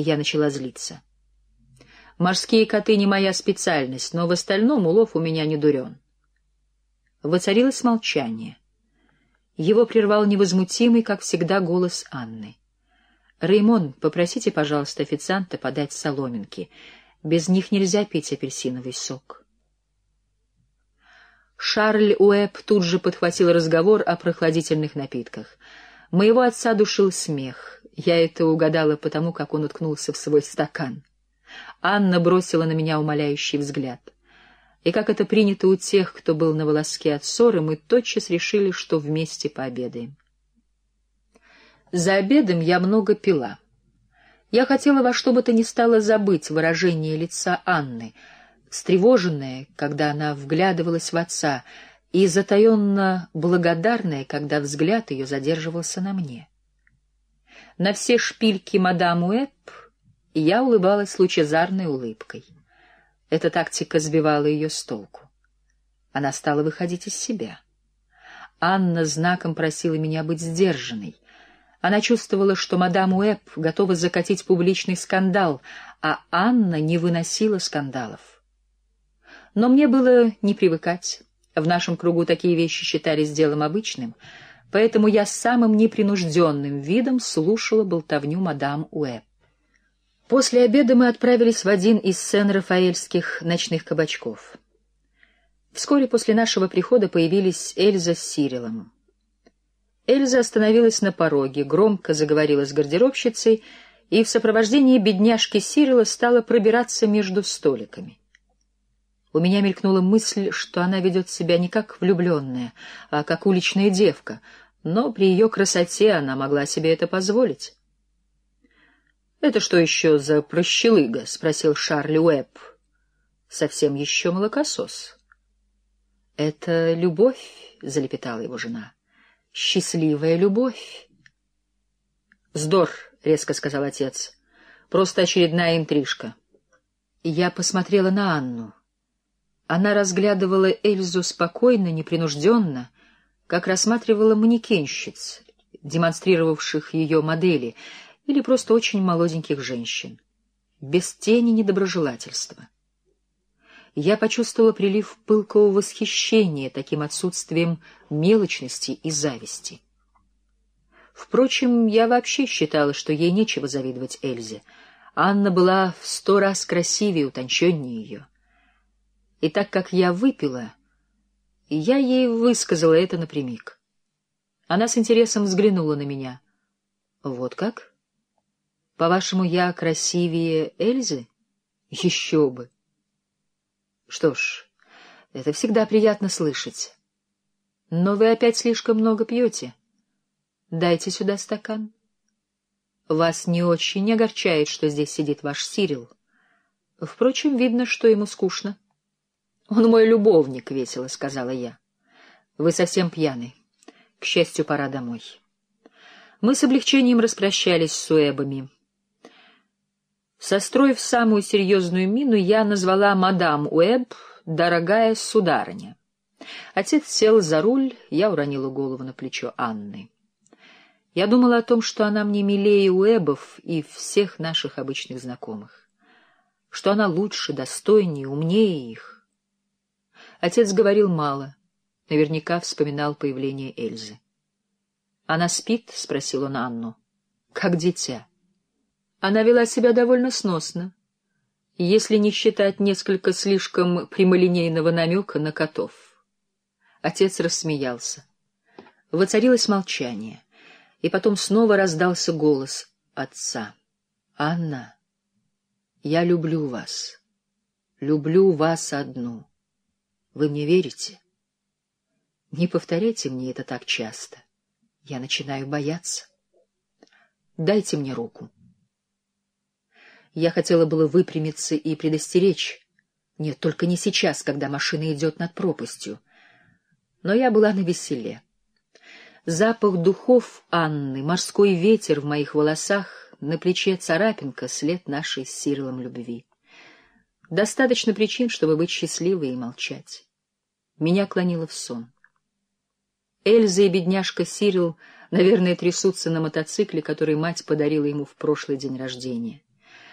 и я начала злиться. Морские коты не моя специальность, но в остальном улов у меня не дурен. Воцарилось молчание. Его прервал невозмутимый, как всегда, голос Анны. «Реймон, попросите, пожалуйста, официанта подать соломинки. Без них нельзя пить апельсиновый сок». Шарль Уэбб тут же подхватил разговор о прохладительных напитках. Моего отца душил смех. Я это угадала потому, как он уткнулся в свой стакан. Анна бросила на меня умоляющий взгляд. И как это принято у тех, кто был на волоске от ссоры, мы тотчас решили, что вместе пообедаем. За обедом я много пила. Я хотела во что бы то ни стало забыть выражение лица Анны, встревоженное, когда она вглядывалась в отца, и затаенно благодарная, когда взгляд ее задерживался на мне. На все шпильки мадам Уэбб я улыбалась лучезарной улыбкой. Эта тактика сбивала ее с толку. Она стала выходить из себя. Анна знаком просила меня быть сдержанной. Она чувствовала, что мадам Уэбб готова закатить публичный скандал, а Анна не выносила скандалов. Но мне было не привыкать. В нашем кругу такие вещи считались делом обычным, поэтому я самым непринужденным видом слушала болтовню мадам Уэбб. После обеда мы отправились в один из сен-рафаэльских ночных кабачков. Вскоре после нашего прихода появились Эльза с Сирилом. Эльза остановилась на пороге, громко заговорила с гардеробщицей и в сопровождении бедняжки Сирила стала пробираться между столиками. У меня мелькнула мысль, что она ведет себя не как влюбленная, а как уличная девка, но при ее красоте она могла себе это позволить. — Это что еще за прощелыга? — спросил Шарль Уэбб. — Совсем еще молокосос. — Это любовь, — залепетала его жена. — Счастливая любовь. — Здор, — резко сказал отец. — Просто очередная интрижка. Я посмотрела на Анну. Она разглядывала Эльзу спокойно, непринужденно, как рассматривала манекенщиц, демонстрировавших ее модели — или просто очень молоденьких женщин, без тени недоброжелательства. Я почувствовала прилив пылкого восхищения таким отсутствием мелочности и зависти. Впрочем, я вообще считала, что ей нечего завидовать Эльзе. Анна была в сто раз красивее и утонченнее ее. И так как я выпила, я ей высказала это напрямик. Она с интересом взглянула на меня. Вот как? По-вашему, я красивее Эльзы? Еще бы. Что ж, это всегда приятно слышать. Но вы опять слишком много пьете. Дайте сюда стакан. Вас не очень огорчает, что здесь сидит ваш Сирил. Впрочем, видно, что ему скучно. Он мой любовник, — весело сказала я. Вы совсем пьяны. К счастью, пора домой. Мы с облегчением распрощались с Суэбами. Состроив самую серьезную мину, я назвала мадам Уэбб «дорогая сударыня». Отец сел за руль, я уронила голову на плечо Анны. Я думала о том, что она мне милее Уэббов и всех наших обычных знакомых, что она лучше, достойнее, умнее их. Отец говорил мало, наверняка вспоминал появление Эльзы. «Она спит?» — спросил он Анну. «Как дитя». Она вела себя довольно сносно, если не считать несколько слишком прямолинейного намека на котов. Отец рассмеялся. Воцарилось молчание, и потом снова раздался голос отца. «Анна, я люблю вас, люблю вас одну. Вы мне верите? Не повторяйте мне это так часто. Я начинаю бояться. Дайте мне руку». Я хотела было выпрямиться и предостеречь. Нет, только не сейчас, когда машина идет над пропастью. Но я была на веселе. Запах духов Анны, морской ветер в моих волосах, на плече царапинка, след нашей с любви. Достаточно причин, чтобы быть счастливой и молчать. Меня клонило в сон. Эльза и бедняжка Сирил, наверное, трясутся на мотоцикле, который мать подарила ему в прошлый день рождения.